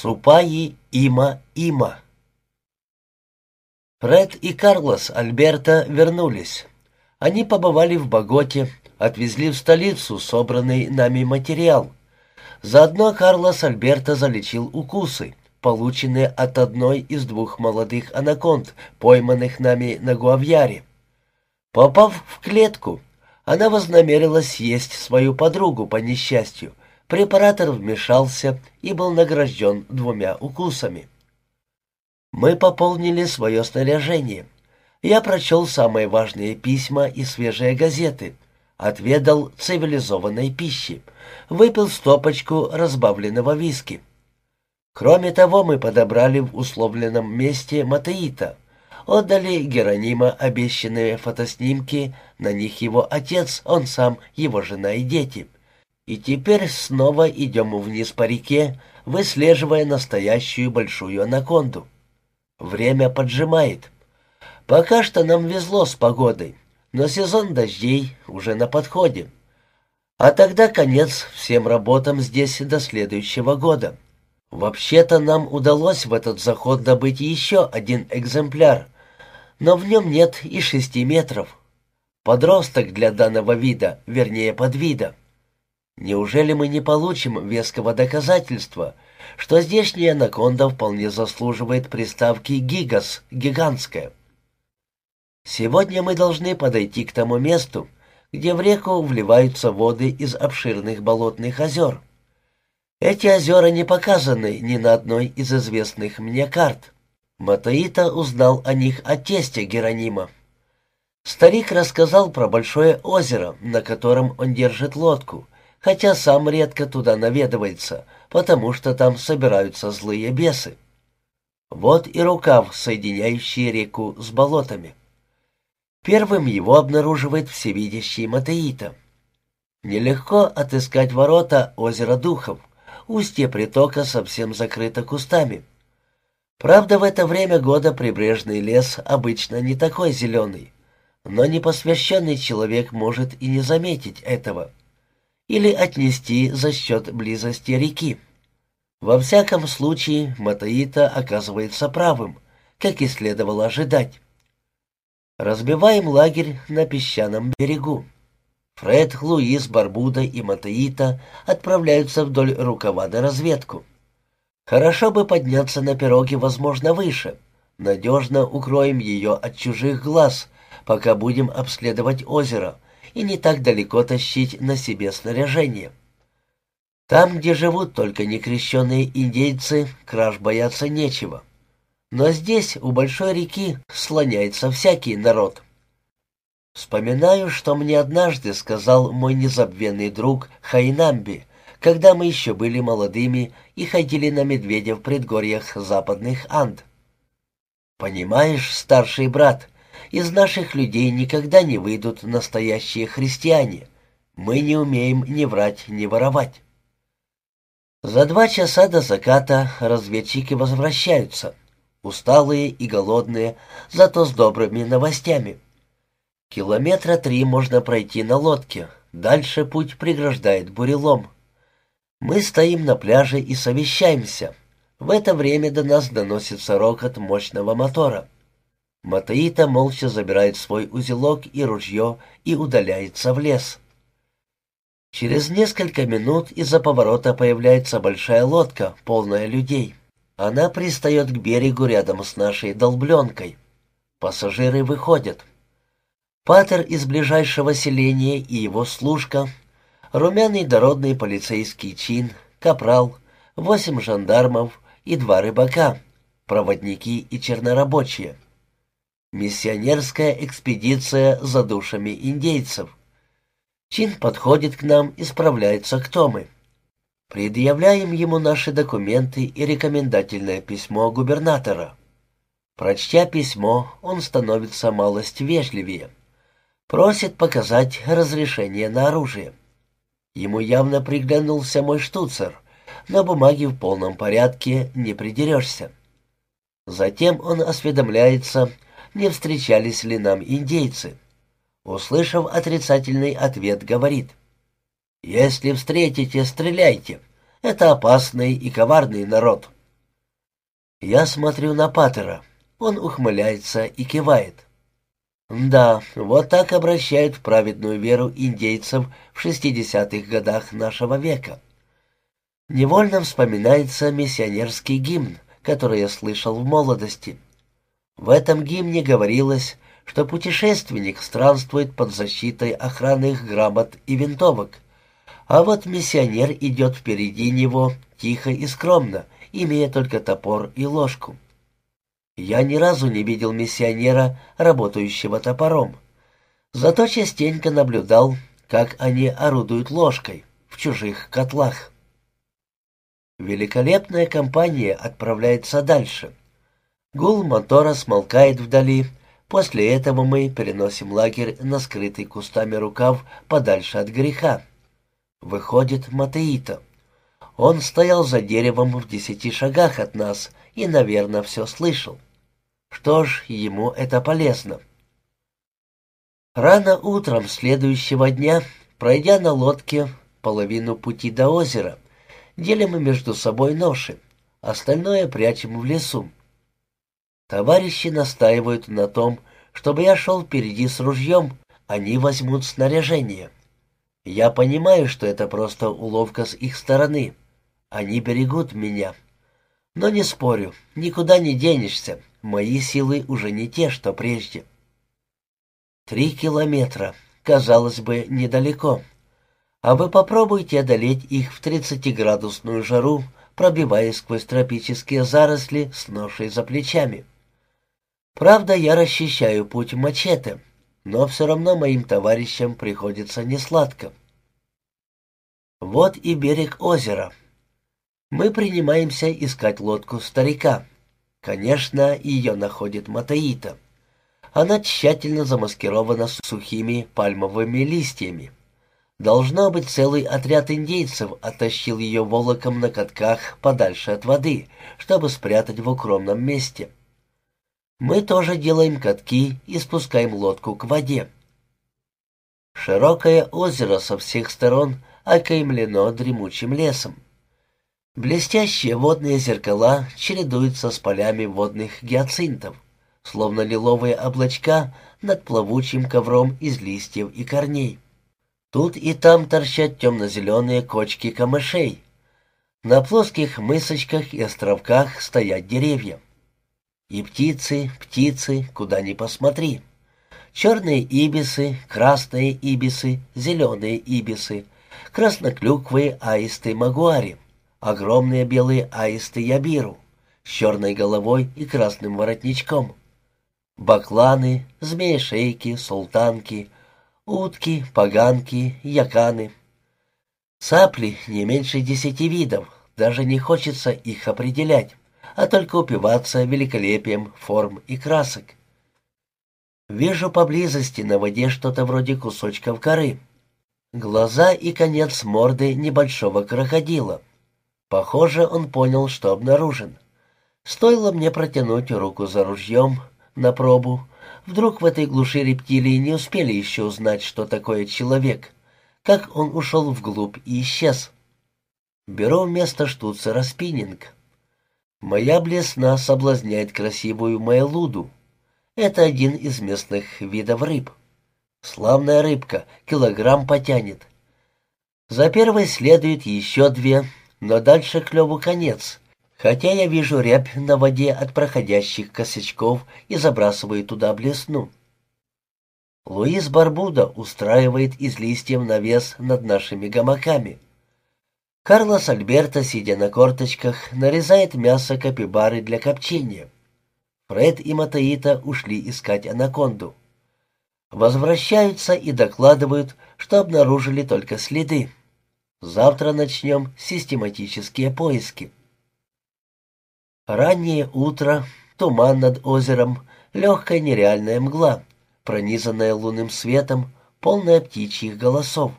Супаи Има Има. Фред и Карлос Альберта вернулись. Они побывали в Боготе, отвезли в столицу собранный нами материал. Заодно Карлос Альберта залечил укусы, полученные от одной из двух молодых анаконд, пойманных нами на Гуавьяре. Попав в клетку, она вознамерилась съесть свою подругу по несчастью, Препаратор вмешался и был награжден двумя укусами. Мы пополнили свое снаряжение. Я прочел самые важные письма и свежие газеты, отведал цивилизованной пищи, выпил стопочку разбавленного виски. Кроме того, мы подобрали в условленном месте Матеита, отдали Геронима обещанные фотоснимки, на них его отец, он сам, его жена и дети — и теперь снова идем вниз по реке, выслеживая настоящую большую анаконду. Время поджимает. Пока что нам везло с погодой, но сезон дождей уже на подходе. А тогда конец всем работам здесь до следующего года. Вообще-то нам удалось в этот заход добыть еще один экземпляр, но в нем нет и шести метров. Подросток для данного вида, вернее подвида. Неужели мы не получим веского доказательства, что здешняя анаконда вполне заслуживает приставки «гигас» — «гигантская»? Сегодня мы должны подойти к тому месту, где в реку вливаются воды из обширных болотных озер. Эти озера не показаны ни на одной из известных мне карт. Матаита узнал о них от тестя Геронима. Старик рассказал про большое озеро, на котором он держит лодку, хотя сам редко туда наведывается, потому что там собираются злые бесы. Вот и рукав, соединяющий реку с болотами. Первым его обнаруживает всевидящий Матеита. Нелегко отыскать ворота озера Духов, устье притока совсем закрыто кустами. Правда, в это время года прибрежный лес обычно не такой зеленый, но непосвященный человек может и не заметить этого или отнести за счет близости реки. Во всяком случае, Матаита оказывается правым, как и следовало ожидать. Разбиваем лагерь на песчаном берегу. Фред, Луис, Барбуда и Матаита отправляются вдоль рукава на разведку. Хорошо бы подняться на пироге, возможно, выше. Надежно укроем ее от чужих глаз, пока будем обследовать озеро — и не так далеко тащить на себе снаряжение. Там, где живут только некрещенные индейцы, краж бояться нечего. Но здесь, у большой реки, слоняется всякий народ. Вспоминаю, что мне однажды сказал мой незабвенный друг Хайнамби, когда мы еще были молодыми и ходили на медведя в предгорьях западных Анд. «Понимаешь, старший брат, из наших людей никогда не выйдут настоящие христиане. Мы не умеем ни врать, ни воровать. За два часа до заката разведчики возвращаются, усталые и голодные, зато с добрыми новостями. Километра три можно пройти на лодке, дальше путь преграждает бурелом. Мы стоим на пляже и совещаемся. В это время до нас доносится рокот мощного мотора. Матаита молча забирает свой узелок и ружье и удаляется в лес. Через несколько минут из-за поворота появляется большая лодка, полная людей. Она пристает к берегу рядом с нашей долбленкой. Пассажиры выходят. Патер из ближайшего селения и его служка, румяный дородный полицейский чин, капрал, восемь жандармов и два рыбака, проводники и чернорабочие. Миссионерская экспедиция за душами индейцев. Чин подходит к нам и справляется, кто мы. Предъявляем ему наши документы и рекомендательное письмо губернатора. Прочтя письмо, он становится малость вежливее. Просит показать разрешение на оружие. Ему явно приглянулся мой штуцер. На бумаге в полном порядке не придерешься. Затем он осведомляется, не встречались ли нам индейцы. Услышав отрицательный ответ, говорит, «Если встретите, стреляйте. Это опасный и коварный народ. Я смотрю на Паттера. Он ухмыляется и кивает. Да, вот так обращают в праведную веру индейцев в 60-х годах нашего века. Невольно вспоминается миссионерский гимн, который я слышал в молодости. В этом гимне говорилось, что путешественник странствует под защитой охранных грамот и винтовок, а вот миссионер идет впереди него тихо и скромно, имея только топор и ложку. Я ни разу не видел миссионера, работающего топором. Зато частенько наблюдал, как они орудуют ложкой в чужих котлах. Великолепная компания отправляется дальше. Гул мотора смолкает вдали. После этого мы переносим лагерь на скрытый кустами рукав подальше от греха. Выходит Матеита. Он стоял за деревом в десяти шагах от нас и, наверное, все слышал. Что ж, ему это полезно. Рано утром следующего дня, пройдя на лодке половину пути до озера, делим между собой ноши, остальное прячем в лесу. Товарищи настаивают на том, чтобы я шел впереди с ружьем, они возьмут снаряжение. Я понимаю, что это просто уловка с их стороны. Они берегут меня. Но не спорю, никуда не денешься. Мои силы уже не те, что прежде. Три километра, казалось бы, недалеко. А вы попробуйте одолеть их в тридцатиградусную жару, пробиваясь сквозь тропические заросли с ношей за плечами. Правда, я расчищаю путь мачете, но все равно моим товарищам приходится несладко. Вот и берег озера. Мы принимаемся искать лодку старика. Конечно, ее находит Матаита. Она тщательно замаскирована сухими пальмовыми листьями. Должно быть, целый отряд индейцев оттащил ее волоком на катках подальше от воды, чтобы спрятать в укромном месте. Мы тоже делаем катки и спускаем лодку к воде. Широкое озеро со всех сторон окаймлено дремучим лесом. Блестящие водные зеркала чередуются с полями водных гиацинтов, словно лиловые облачка над плавучим ковром из листьев и корней. Тут и там торчат темно-зеленые кочки камышей. На плоских мысочках и островках стоят деревья. И птицы, птицы, куда ни посмотри. Черные ибисы, красные ибисы, зеленые ибисы, красноклюквые аисты магуари — огромные белые аисты ябиру с черной головой и красным воротничком, бакланы, змеи-шейки, султанки, утки, поганки, яканы. Цапли не меньше десяти видов, даже не хочется их определять, а только упиваться великолепием форм и красок. Вижу поблизости на воде что-то вроде кусочков коры. Глаза и конец морды небольшого крокодила — Похоже, он понял, что обнаружен. Стоило мне протянуть руку за ружьем на пробу. Вдруг в этой глуши рептилии не успели еще узнать, что такое человек, как он ушел вглубь и исчез. Беру вместо штуцера спиннинг. Моя блесна соблазняет красивую майлуду. Это один из местных видов рыб. Славная рыбка, килограмм потянет. За первой следует еще две, но дальше клеву конец. Хотя я вижу рябь на воде от проходящих косячков и забрасываю туда блесну. Луис Барбуда устраивает из листьев навес над нашими гамаками. Карлос Альберто, сидя на корточках, нарезает мясо капибары для копчения. Фред и Матаита ушли искать анаконду. Возвращаются и докладывают, что обнаружили только следы. Завтра начнем систематические поиски. Раннее утро, туман над озером, легкая нереальная мгла, пронизанная лунным светом, полная птичьих голосов.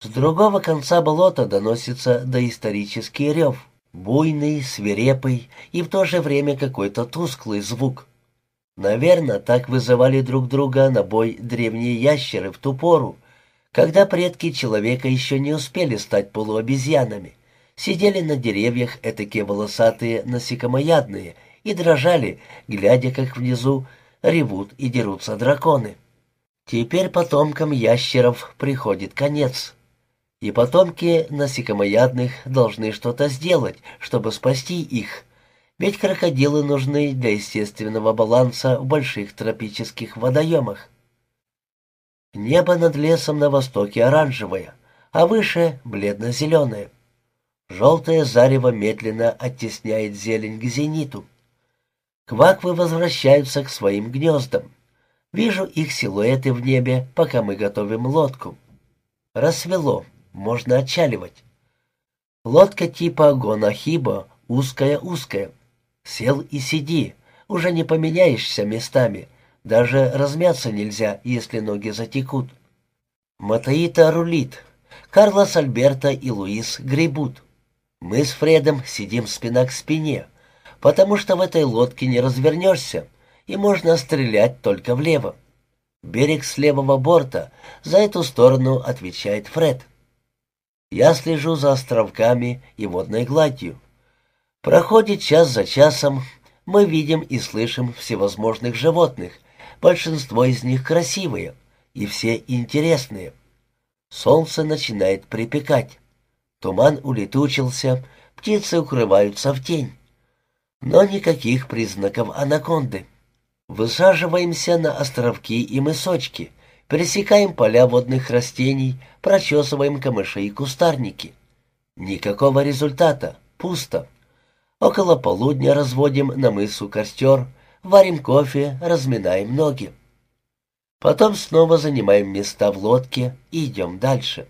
С другого конца болота доносится доисторический рев, буйный, свирепый и в то же время какой-то тусклый звук. Наверное, так вызывали друг друга на бой древние ящеры в ту пору, когда предки человека еще не успели стать полуобезьянами, Сидели на деревьях этакие волосатые насекомоядные и дрожали, глядя, как внизу ревут и дерутся драконы. Теперь потомкам ящеров приходит конец. И потомки насекомоядных должны что-то сделать, чтобы спасти их. Ведь крокодилы нужны для естественного баланса в больших тропических водоемах. Небо над лесом на востоке оранжевое, а выше бледно-зеленое. Желтое зарево медленно оттесняет зелень к зениту. Кваквы возвращаются к своим гнездам. Вижу их силуэты в небе, пока мы готовим лодку. Рассвело, можно отчаливать. Лодка типа Гонахибо, узкая-узкая. Сел и сиди, уже не поменяешься местами. Даже размяться нельзя, если ноги затекут. Матаита рулит. Карлос Альберто и Луис гребут. Мы с Фредом сидим спина к спине, потому что в этой лодке не развернешься, и можно стрелять только влево. Берег с левого борта, за эту сторону отвечает Фред. Я слежу за островками и водной гладью. Проходит час за часом, мы видим и слышим всевозможных животных, большинство из них красивые, и все интересные. Солнце начинает припекать. Туман улетучился, птицы укрываются в тень. Но никаких признаков анаконды. Высаживаемся на островки и мысочки, пересекаем поля водных растений, прочесываем камыши и кустарники. Никакого результата, пусто. Около полудня разводим на мысу костер, варим кофе, разминаем ноги. Потом снова занимаем места в лодке и идем дальше.